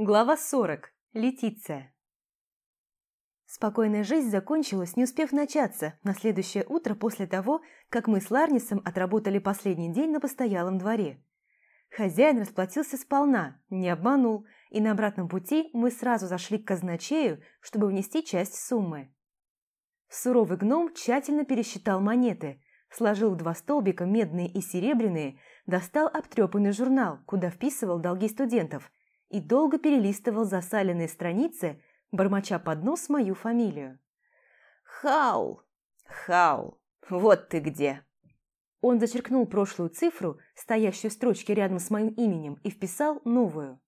Глава 40. Летиция. Спокойная жизнь закончилась, не успев начаться, на следующее утро после того, как мы с Ларнисом отработали последний день на постоялом дворе. Хозяин расплатился сполна, не обманул, и на обратном пути мы сразу зашли к казначею, чтобы внести часть суммы. Суровый гном тщательно пересчитал монеты, сложил в два столбика медные и серебряные, достал обтрепанный журнал, куда вписывал долги студентов – и долго перелистывал засаленные страницы, бормоча под нос мою фамилию. «Хаул! Хаул! Вот ты где!» Он зачеркнул прошлую цифру, стоящую в строчке рядом с моим именем, и вписал новую.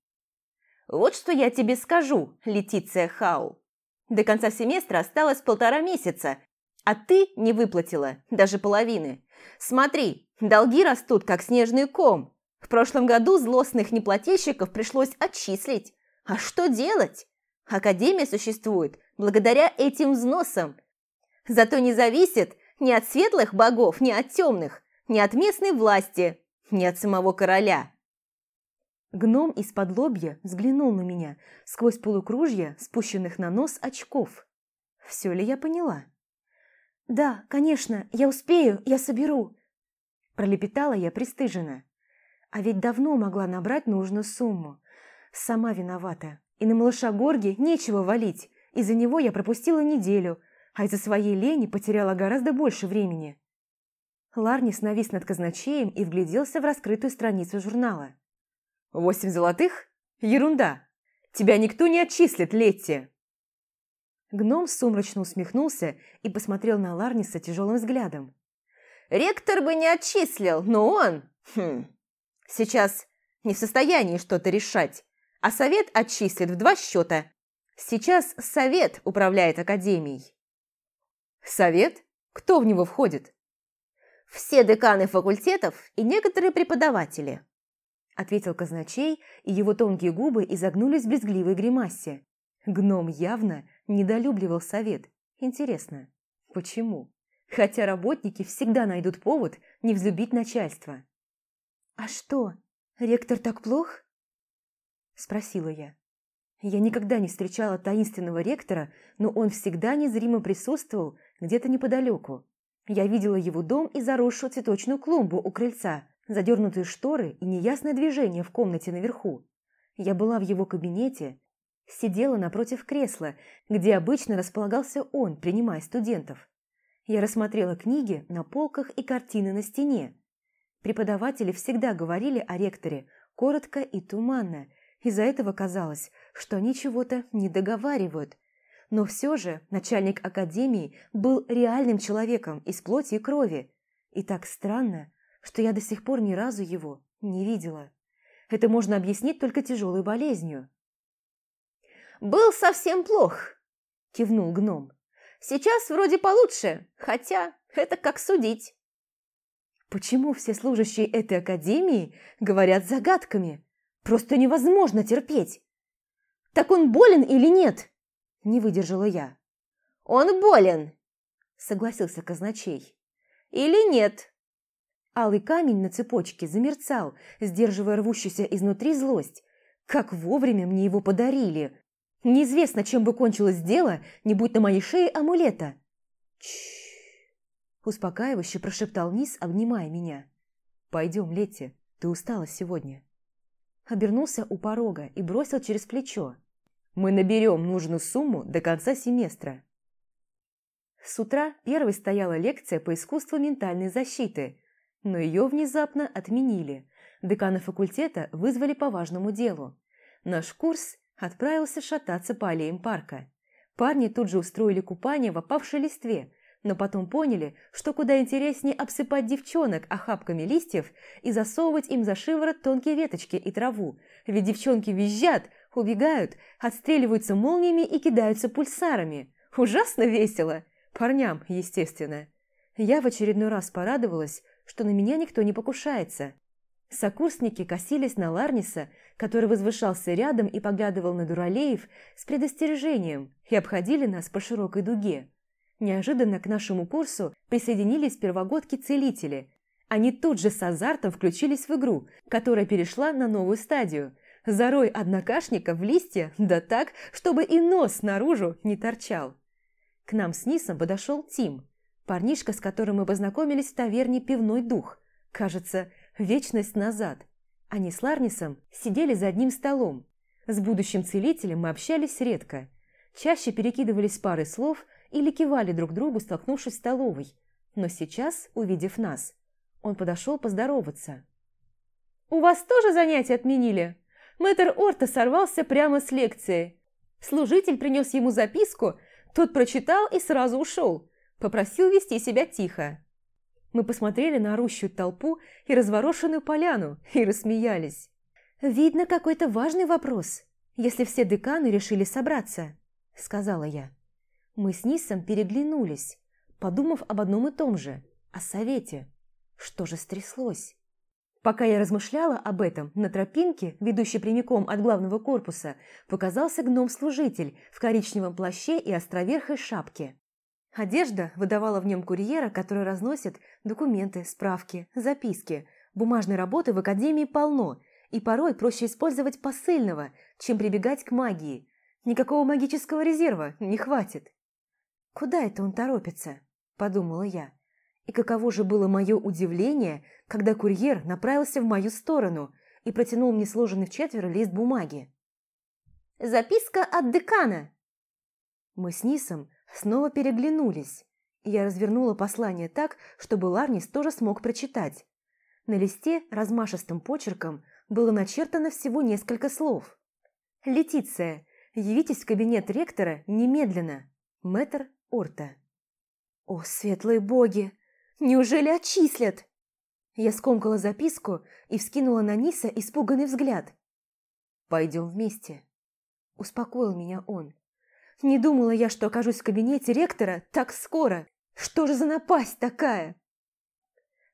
«Вот что я тебе скажу, Летиция Хаул. До конца семестра осталось полтора месяца, а ты не выплатила даже половины. Смотри, долги растут, как снежный ком. Прошлом году злостных неплательщиков пришлось отчислить. А что делать? Академия существует благодаря этим взносам. Зато не зависит ни от светлых богов, ни от темных, ни от местной власти, ни от самого короля. Гном из-под лобья взглянул на меня сквозь полукружья, спущенных на нос очков. Все ли я поняла? «Да, конечно, я успею, я соберу», – пролепетала я пристыженно. А ведь давно могла набрать нужную сумму. Сама виновата. И на малыша Горги нечего валить. Из-за него я пропустила неделю, а из-за своей лени потеряла гораздо больше времени. Ларнис навис над казначеем и вгляделся в раскрытую страницу журнала. «Восемь золотых? Ерунда! Тебя никто не отчислит, Летти!» Гном сумрачно усмехнулся и посмотрел на Ларниса тяжелым взглядом. «Ректор бы не отчислил, но он... Хм, Сейчас не в состоянии что-то решать, а совет отчислит в два счета. Сейчас совет управляет академией. Совет? Кто в него входит? Все деканы факультетов и некоторые преподаватели. Ответил казначей, и его тонкие губы изогнулись в брезгливой гримасе. Гном явно недолюбливал совет. Интересно, почему? Хотя работники всегда найдут повод не взлюбить начальство. «А что, ректор так плох?» Спросила я. Я никогда не встречала таинственного ректора, но он всегда незримо присутствовал где-то неподалеку. Я видела его дом и заросшую цветочную клумбу у крыльца, задернутые шторы и неясное движение в комнате наверху. Я была в его кабинете, сидела напротив кресла, где обычно располагался он, принимая студентов. Я рассмотрела книги на полках и картины на стене, Преподаватели всегда говорили о ректоре коротко и туманно, из-за этого казалось, что они чего-то не договаривают. Но все же начальник академии был реальным человеком из плоти и крови. И так странно, что я до сих пор ни разу его не видела. Это можно объяснить только тяжелой болезнью. «Был совсем плох», – кивнул гном. «Сейчас вроде получше, хотя это как судить». Почему все служащие этой академии говорят загадками? Просто невозможно терпеть. Так он болен или нет? Не выдержала я. Он болен, согласился казначей. Или нет? Алый камень на цепочке замерцал, сдерживая рвущуюся изнутри злость. Как вовремя мне его подарили. Неизвестно, чем бы кончилось дело, не будь на моей шее амулета. Чш. Успокаивающе прошептал Низ, обнимая меня. «Пойдем, Летти, ты устала сегодня». Обернулся у порога и бросил через плечо. «Мы наберем нужную сумму до конца семестра». С утра первой стояла лекция по искусству ментальной защиты, но ее внезапно отменили. Декана факультета вызвали по важному делу. Наш курс отправился шататься по аллеям парка. Парни тут же устроили купание в опавшей листве, но потом поняли, что куда интереснее обсыпать девчонок охапками листьев и засовывать им за шиворот тонкие веточки и траву, ведь девчонки визжат, убегают, отстреливаются молниями и кидаются пульсарами. Ужасно весело. Парням, естественно. Я в очередной раз порадовалась, что на меня никто не покушается. Сокурсники косились на Ларниса, который возвышался рядом и поглядывал на Дуралеев с предостережением, и обходили нас по широкой дуге. Неожиданно к нашему курсу присоединились первогодки-целители. Они тут же с азартом включились в игру, которая перешла на новую стадию. Зарой однокашника в листья, да так, чтобы и нос наружу не торчал. К нам с Нисом подошел Тим, парнишка, с которым мы познакомились в таверне «Пивной дух». Кажется, вечность назад. Они с Ларнисом сидели за одним столом. С будущим целителем мы общались редко. Чаще перекидывались парой слов или кивали друг другу, столкнувшись в столовой. Но сейчас, увидев нас, он подошел поздороваться. «У вас тоже занятия отменили?» Мэтр Орта сорвался прямо с лекции. Служитель принес ему записку, тот прочитал и сразу ушел. Попросил вести себя тихо. Мы посмотрели на орущую толпу и разворошенную поляну и рассмеялись. «Видно, какой-то важный вопрос, если все деканы решили собраться», – сказала я. Мы с Нисом переглянулись, подумав об одном и том же – о совете. Что же стряслось? Пока я размышляла об этом, на тропинке, ведущей прямиком от главного корпуса, показался гном-служитель в коричневом плаще и островерхой шапке. Одежда выдавала в нем курьера, который разносит документы, справки, записки. Бумажной работы в академии полно, и порой проще использовать посыльного, чем прибегать к магии. Никакого магического резерва не хватит. «Куда это он торопится?» – подумала я. И каково же было мое удивление, когда курьер направился в мою сторону и протянул мне сложенный в четверо лист бумаги. «Записка от декана!» Мы с Нисом снова переглянулись, и я развернула послание так, чтобы Ларнис тоже смог прочитать. На листе размашистым почерком было начертано всего несколько слов. «Летиция, явитесь в кабинет ректора немедленно. Мэтр Орта». «О, светлые боги! Неужели отчислят?» Я скомкала записку и вскинула на Ниса испуганный взгляд. «Пойдем вместе», – успокоил меня он. «Не думала я, что окажусь в кабинете ректора так скоро. Что же за напасть такая?»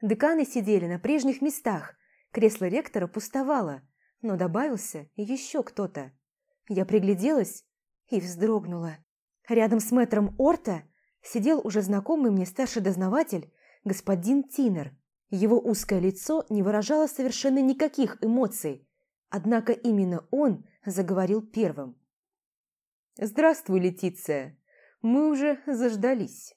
Деканы сидели на прежних местах, кресло ректора пустовало, но добавился еще кто-то. Я пригляделась и вздрогнула. Рядом с мэтром Орта сидел уже знакомый мне старший дознаватель господин Тинер. Его узкое лицо не выражало совершенно никаких эмоций, однако именно он заговорил первым. «Здравствуй, Летиция. Мы уже заждались».